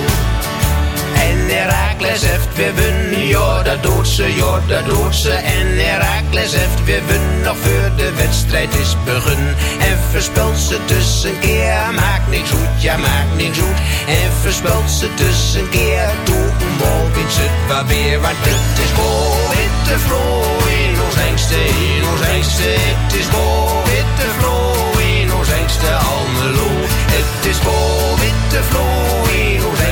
Heeft weer ja dat doet ze, dat doet ze. En Herakles heeft weer nog voor de wedstrijd is begun. En verspelt ze tussenkeer, maakt niks goed, ja maakt niks goed. En verspelt ze tussenkeer, toe een bal wint ze het wel weer. Want het is goal, witte vlo in ons engste, in ons engste. Het is goal, witte vlo in ons engste Almelo. Het is goal, witte vlo in ons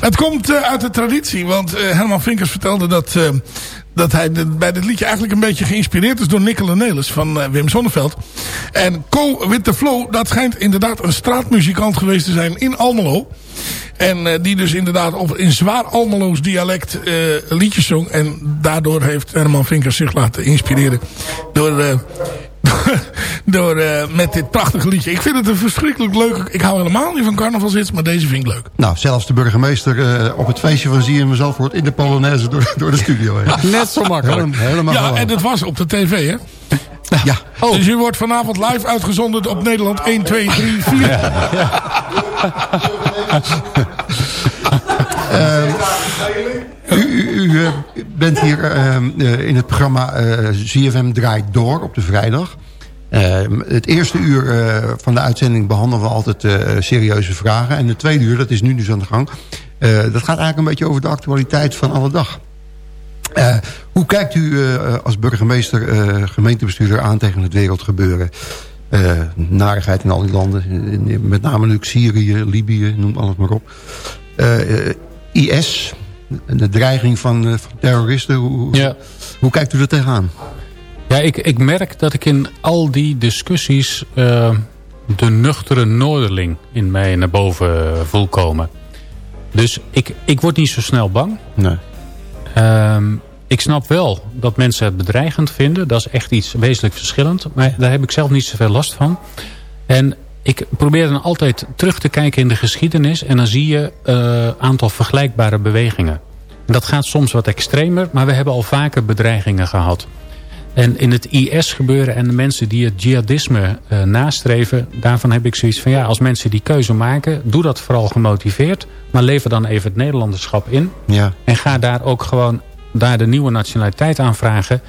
Het komt eh, uit de traditie. Want eh, Herman Vinkers vertelde dat, eh, dat hij bij dit liedje eigenlijk een beetje geïnspireerd is door Nicola Nelis van Wim Sonneveld. En Co with the Flow, dat schijnt inderdaad een straatmuzikant geweest te zijn in Almelo. En die dus inderdaad op, in zwaar Almeloos dialect eh, liedjes zong. En daardoor heeft Herman Vinkers zich laten inspireren door... *laughs* door eh, met dit prachtige liedje. Ik vind het een verschrikkelijk leuk. Ik hou helemaal niet van carnavalshits, maar deze vind ik leuk. Nou, zelfs de burgemeester eh, op het feestje van ZFM Zalvoort in de Polonaise door, door de studio heen. Net zo makkelijk. Helemaal, helemaal ja, en het was op de tv, hè? Ja. Dus u wordt vanavond live uitgezonden op Nederland 1, 2, 3, 4. U, u, u, eh, bent hier eh, eh, in het programma eh ZFM Draait Door op de vrijdag. Eh, het eerste uur eh, van de uitzending behandelen we altijd eh, serieuze vragen. En het tweede uur, dat is nu dus aan de gang... dat gaat eigenlijk een beetje over de actualiteit van alle dag. Hoe kijkt u als burgemeester, gemeentebestuurder aan tegen het wereldgebeuren? Narigheid in al die landen, met name natuurlijk Syrië, Libië, noem alles maar op. IS, de dreiging van, van terroristen, hoe, Ja. hoe kijkt u er tegenaan? Ja, ik, ik merk dat ik in al die discussies eh, de nuchtere Noorderling in mij naar boven eh, voel komen. Dus ik, ik word niet zo snel bang. Nee. Ehm, ik snap wel dat mensen het bedreigend vinden. Dat is echt iets wezenlijk verschillend. Maar daar heb ik zelf niet zoveel last van. En ik probeer dan altijd terug te kijken in de geschiedenis. En dan zie je een aantal vergelijkbare bewegingen. Dat gaat soms wat extremer. Maar we hebben al vaker bedreigingen gehad. En in het IS-gebeuren en de mensen die het jihadisme eh, nastreven... daarvan heb ik zoiets van... ja, als mensen die keuze maken... doe dat vooral gemotiveerd. Maar lever dan even het Nederlanderschap in. Ja. En ga daar ook gewoon daar de nieuwe nationaliteit aanvragen.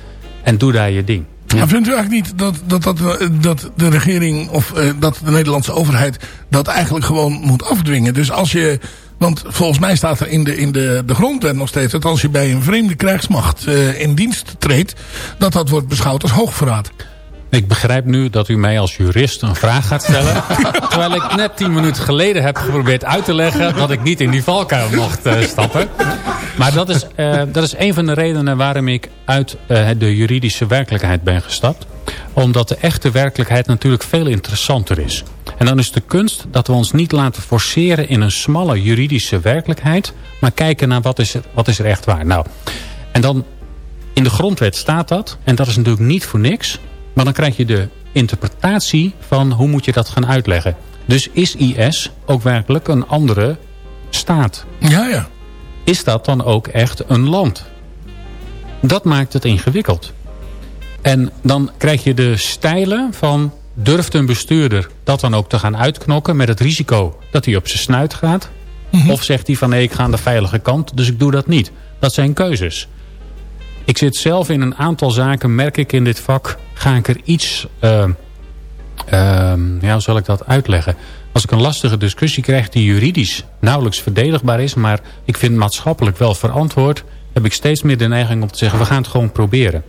En doe daar je ding. Maar vindt u eigenlijk niet dat, dat, dat, eh, dat de regering of eh, dat de Nederlandse overheid dat eigenlijk gewoon moet afdwingen? Dus als je, want volgens mij staat er in de, in de, de grondwet nog steeds dat als je bij een vreemde krijgsmacht eh, in dienst treedt, dat dat wordt beschouwd als hoogverraad. Ik begrijp nu dat u mij als jurist een vraag gaat stellen. *laughs* terwijl ik net tien minuten geleden heb geprobeerd uit te leggen... dat ik niet in die valkuil mocht eh, stappen. Maar dat is, eh, dat is een van de redenen waarom ik uit de juridische werkelijkheid ben gestapt. Omdat de echte werkelijkheid natuurlijk veel interessanter is. En dan is de kunst dat we ons niet laten forceren in een smalle juridische werkelijkheid... maar kijken naar wat is er, wat is er echt waar. Nou, en dan in de grondwet staat dat. En dat is natuurlijk niet voor niks. Maar dan krijg je de interpretatie van hoe moet je dat gaan uitleggen. Dus is IS ook werkelijk een andere staat? Ja, ja. Is dat dan ook echt een land? Dat maakt het ingewikkeld. En dan krijg je de stijlen van... durft een bestuurder dat dan ook te gaan uitknokken... met het risico dat hij op zijn snuit gaat? Of zegt hij van nee, ik ga aan de veilige kant, dus ik doe dat niet. Dat zijn keuzes. Ik zit zelf in een aantal zaken, merk ik in dit vak... ga ik er iets... eh, ehm, ja, hoe zal ik dat uitleggen? Als ik een lastige discussie krijg die juridisch nauwelijks verdedigbaar is... maar ik vind maatschappelijk wel verantwoord... heb ik steeds meer de neiging om te zeggen... we gaan het gewoon proberen.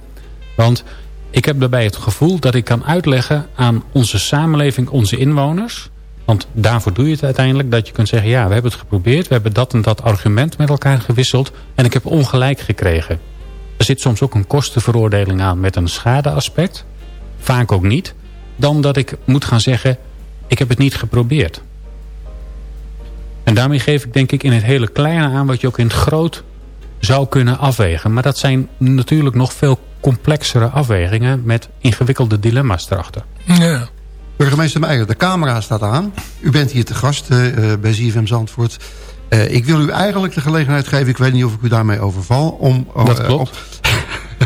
Want ik heb daarbij het gevoel dat ik kan uitleggen aan onze samenleving, onze inwoners... Want daarvoor doe je het uiteindelijk. Dat je kunt zeggen, ja, we hebben het geprobeerd. We hebben dat en dat argument met elkaar gewisseld. En ik heb ongelijk gekregen. Er zit soms ook een kostenveroordeling aan met een schadeaspect. Vaak ook niet. Dan dat ik moet gaan zeggen, ik heb het niet geprobeerd. En daarmee geef ik denk ik in het hele kleine aan... wat je ook in het groot zou kunnen afwegen. Maar dat zijn natuurlijk nog veel complexere afwegingen... met ingewikkelde dilemma's erachter. Ja. Burgemeester Meijer, de camera staat aan. U bent hier te gast uh, bij ZFM Zandvoort. Uh, ik wil u eigenlijk de gelegenheid geven... ik weet niet of ik u daarmee overval... om, uh, dat klopt. Op,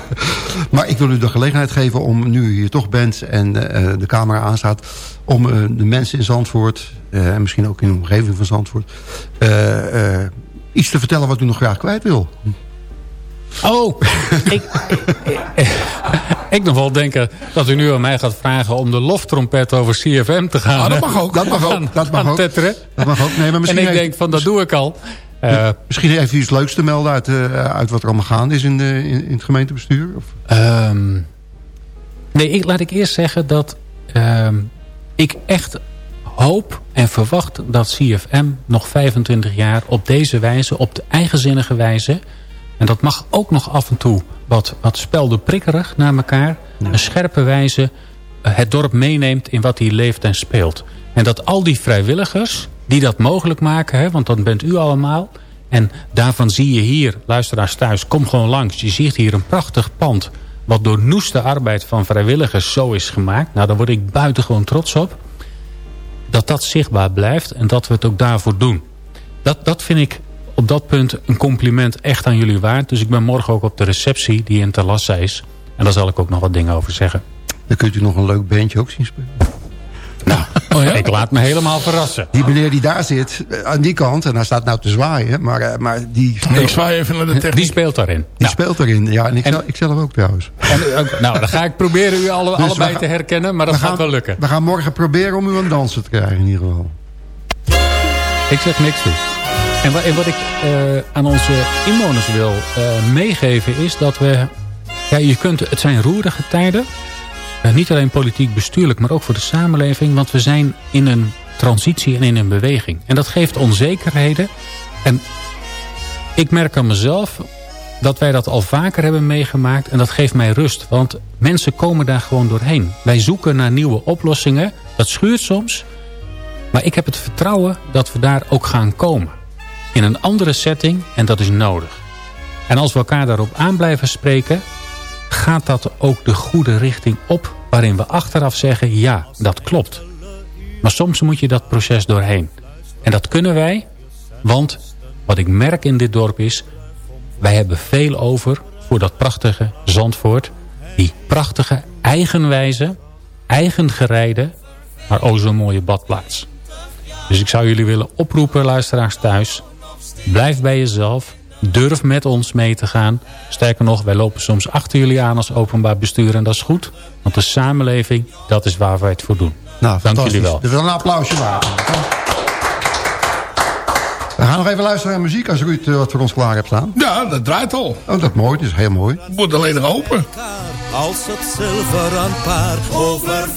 *laughs* maar ik wil u de gelegenheid geven om, nu u hier toch bent... en de camera aanstaat... om de mensen in Zandvoort... en misschien ook in de omgeving van Zandvoort... iets te vertellen wat u nog graag kwijt wil. Oh, ik, ik, ik, nog wel denken dat u nu aan mij gaat vragen... om de loftrompet over CFM te gaan, ah, dat mag ook. Dat mag ook. Dat mag ook. Tetteren. Dat mag ook. Nee, maar misschien en ik heeft, denk van, dat doe ik al. Uh, misschien heeft u iets leuks te melden uit, uh, uit wat er allemaal gaande is in, de, in, in het gemeentebestuur? Of? Um, nee, ik, laat ik eerst zeggen dat um, ik echt hoop en verwacht dat CFM nog 25 jaar op deze wijze, op de eigenzinnige wijze en dat mag ook nog af en toe wat, wat speldenprikkerig naar elkaar. Een scherpe wijze eh, het dorp meeneemt in wat hier leeft en speelt. En dat al die vrijwilligers die dat mogelijk maken, hè, want dat bent u allemaal. En daarvan zie je hier, luisteraars thuis, kom gewoon langs. Je ziet hier een prachtig pand wat door noeste arbeid van vrijwilligers zo is gemaakt. Nou, daar word ik buitengewoon trots op. Dat dat zichtbaar blijft en dat we het ook daarvoor doen. Dat, dat vind ik op dat punt een compliment echt aan jullie waard. Dus ik ben morgen ook op de receptie die in Talassa is. En daar zal ik ook nog wat dingen over zeggen. Dan kunt u nog een leuk bandje ook zien spelen. Nou, *laughs* oh ja? ik laat me helemaal verrassen. Die meneer die daar zit, eh, aan die kant, en hij staat nou te zwaaien, maar, uh, maar die... Ik zwaai even naar de techniek. Die speelt daarin. Die nou. speelt daarin, ja, en ik, en, zelf, ik zelf ook trouwens. En, uh, nou, dan ga ik proberen u alle, dus allebei gaan, te herkennen, maar dat gaat gaan, wel lukken. We gaan morgen proberen om u aan dansen te krijgen in ieder geval. Ik zeg niks toe. En wat, wat ik uh, aan onze inwoners wil uh, meegeven is dat we... Ja, je kunt, het zijn roerige tijden. Uh, niet alleen politiek bestuurlijk, maar ook voor de samenleving. Want we zijn in een transitie en in een beweging. En dat geeft onzekerheden. En ik merk aan mezelf dat wij dat al vaker hebben meegemaakt. En dat geeft mij rust. Want mensen komen daar gewoon doorheen. Wij zoeken naar nieuwe oplossingen. Dat schuurt soms. Maar ik heb het vertrouwen dat we daar ook gaan komen in een andere setting en dat is nodig. En als we elkaar daarop aan blijven spreken... gaat dat ook de goede richting op... waarin we achteraf zeggen, ja, dat klopt. Maar soms moet je dat proces doorheen. En dat kunnen wij, want wat ik merk in dit dorp is... wij hebben veel over voor dat prachtige Zandvoort... die prachtige, eigenwijze, eigengerijde... maar ook zo'n mooie badplaats. Dus ik zou jullie willen oproepen, luisteraars thuis... Blijf bij jezelf. Durf met ons mee te gaan. Sterker nog, wij lopen soms achter jullie aan als openbaar bestuur. En dat is goed. Want de samenleving, dat is waar wij het voor doen. Nou, Dank jullie wel. Er wil een applausje maken. We gaan nog even luisteren naar muziek als Ruud wat voor ons klaar hebt staan. Ja, dat draait al. Oh, dat is mooi. Dat is heel mooi. Moet alleen nog open. Als het zilveren paar over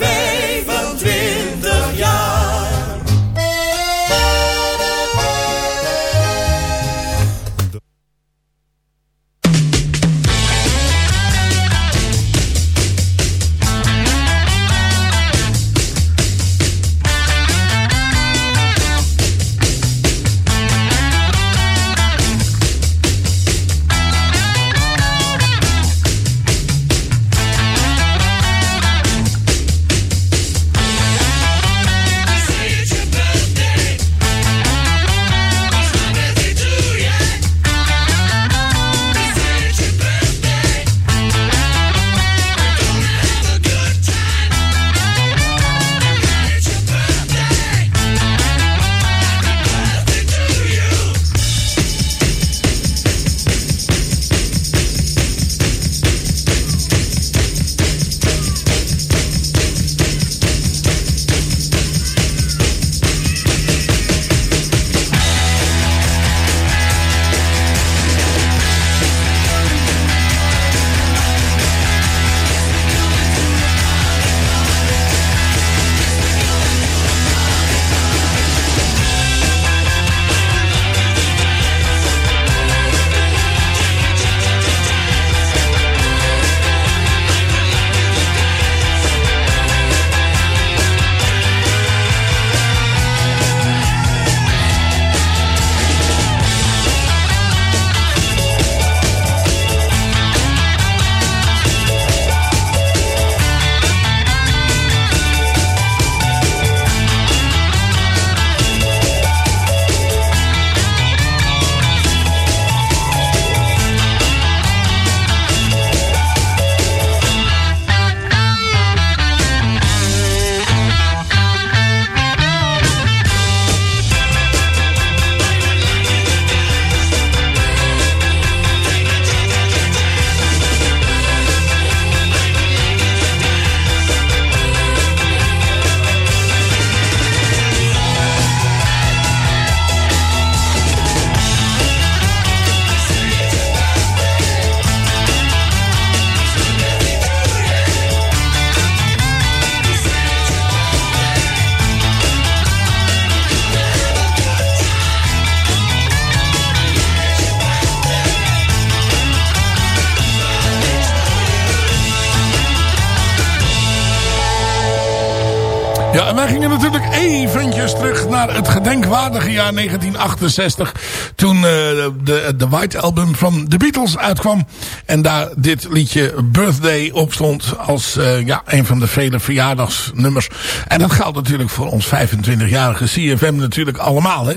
gedenkwaardige jaar 1968. Toen uh, de, de White Album van The Beatles uitkwam. En daar dit liedje Birthday op stond als uh, ja, een van de vele verjaardagsnummers. En dat geldt natuurlijk voor ons 25-jarige CFM natuurlijk allemaal. Hè?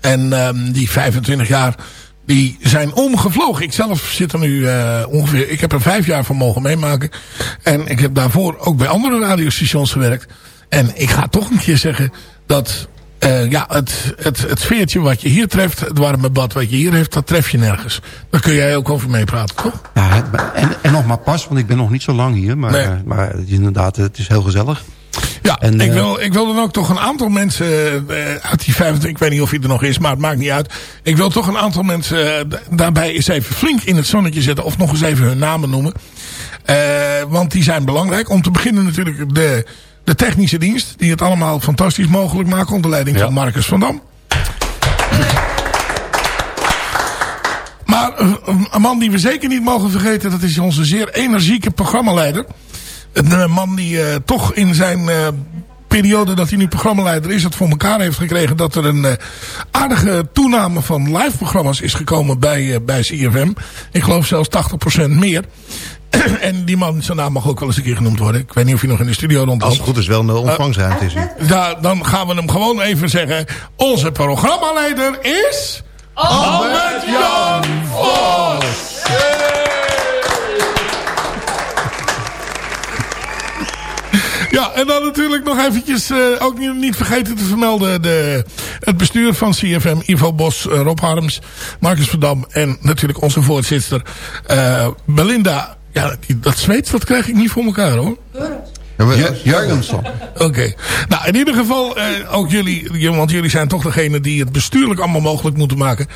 En um, die 25 jaar die zijn omgevlogen. Ik zelf zit er nu uh, ongeveer... Ik heb er vijf jaar van mogen meemaken. En ik heb daarvoor ook bij andere radiostations gewerkt. En ik ga toch een keer zeggen dat... Uh, ja, het, het, het sfeertje wat je hier treft, het warme bad wat je hier heeft, dat tref je nergens. Daar kun jij ook over meepraten, toch? Ja, en, en nog maar pas, want ik ben nog niet zo lang hier. Maar, nee. maar het is inderdaad, het is heel gezellig. Ja, en, ik, wil, ik wil dan ook toch een aantal mensen uit die 25, ik weet niet of hij er nog is, maar het maakt niet uit. Ik wil toch een aantal mensen daarbij eens even flink in het zonnetje zetten of nog eens even hun namen noemen. Uh, want die zijn belangrijk. Om te beginnen natuurlijk de, de technische dienst, die het allemaal fantastisch mogelijk maakt onder leiding ja. van Marcus van Dam. Maar een man die we zeker niet mogen vergeten, dat is onze zeer energieke programmaleider. Een man die uh, toch in zijn uh, periode dat hij nu programmaleider is... het voor elkaar heeft gekregen dat er een uh, aardige toename van live programma's is gekomen bij, bij CFM. Ik geloof zelfs 80% meer. *clears throat* en die man, zijn naam mag ook wel eens een keer genoemd worden. Ik weet niet of hij nog in de studio rondloopt. Als het goed is wel een ontvangstruimte is hij. Ja, dan gaan we hem gewoon even zeggen. Onze programmaleider is... Albert-Jan Vos! Ja, en dan natuurlijk nog eventjes, uh, ook niet, niet, vergeten te vermelden, de, het bestuur van CFM, Ivo Bos, uh, Rob Harms, Marcus Verdam en natuurlijk onze voorzitter uh, Belinda. Ja, dat Zweeds, dat krijg ik niet voor elkaar hoor. Jurgensen. Oké. Okay. Nou, in ieder geval, uh, ook jullie, want jullie zijn toch degene die het bestuurlijk allemaal mogelijk moeten maken.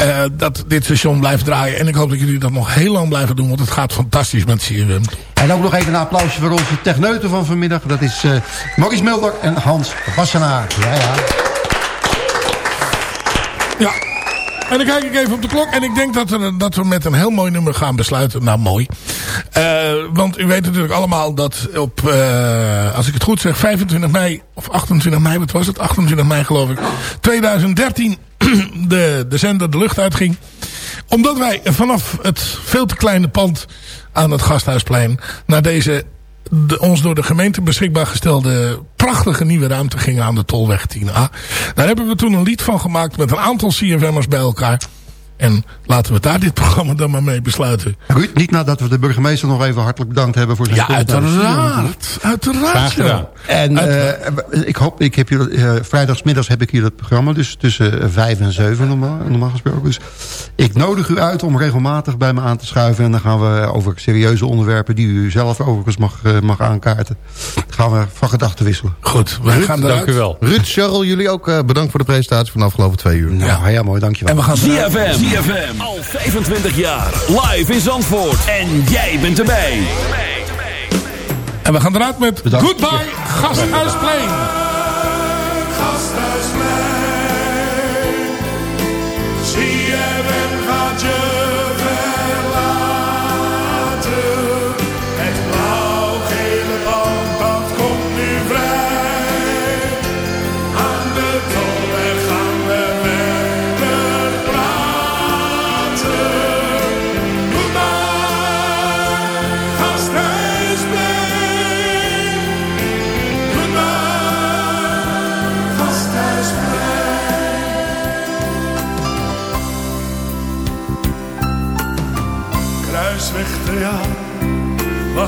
Uh, dat dit station blijft draaien. En ik hoop dat jullie dat nog heel lang blijven doen, want het gaat fantastisch met CFM. En ook nog even een applausje voor onze techneuten van vanmiddag. Dat is uh, Maurice Mulder en Hans Wassenaar. Ja, ja. Ja. En dan kijk ik even op de klok. En ik denk dat we, dat we met een heel mooi nummer gaan besluiten. Nou, mooi. Uh, want u weet natuurlijk allemaal dat op, uh, als ik het goed zeg, 25 mei, of 28 mei, wat was het? 28 mei geloof ik. 2013 *clears throat* de, de zender de lucht uitging. Omdat wij vanaf het veel te kleine pand aan het Gasthuisplein naar deze de, ons door de gemeente beschikbaar gestelde prachtige nieuwe ruimte gingen aan de Tolweg 10A. Daar hebben we toen een lied van gemaakt met een aantal CFM'ers bij elkaar. En laten we daar dit programma dan maar mee besluiten. Ruud, niet nadat we de burgemeester nog even hartelijk bedankt hebben voor zijn Ja, uiteraard. Uiteraard. Gedaan. En uh, ik hoop, ik heb hier, uh, vrijdagsmiddags heb ik hier het programma, dus tussen vijf en zeven normaal, normaal gesproken. Dus ik nodig u uit om regelmatig bij me aan te schuiven. En dan gaan we over serieuze onderwerpen, die u zelf overigens mag, uh, mag aankaarten, gaan we van gedachten wisselen. Goed, we Ruud, gaan Dank u wel. Ruud, Charles, jullie ook bedankt voor de presentatie van de afgelopen twee uur. Nou, ja, ja mooi, dankjewel. En we gaan ZFM. ZFM. Al 25 jaar. Live in Zandvoort. En jij bent erbij. En we gaan eruit met Bedankt. Goodbye Gasthuisplein.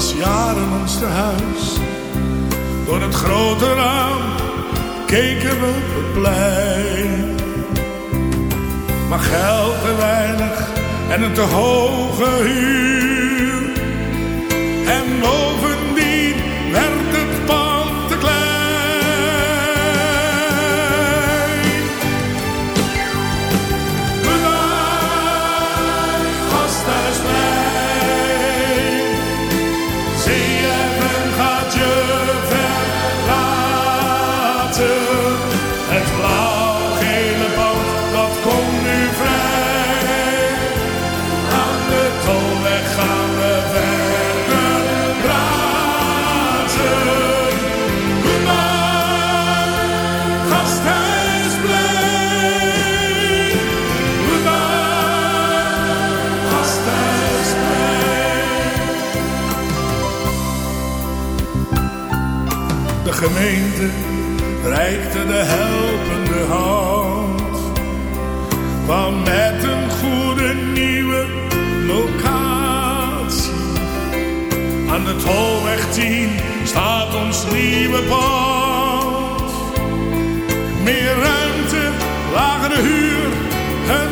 Was jaren ons tehuis. Door het grote raam keken we plein. Maar geld te weinig en een te hoge huur. En bovendien gemeente reikte de helpende hand. Kwam met een goede nieuwe locatie. Aan de tolweg 10 staat ons nieuwe pand. Meer ruimte, lagere huur, een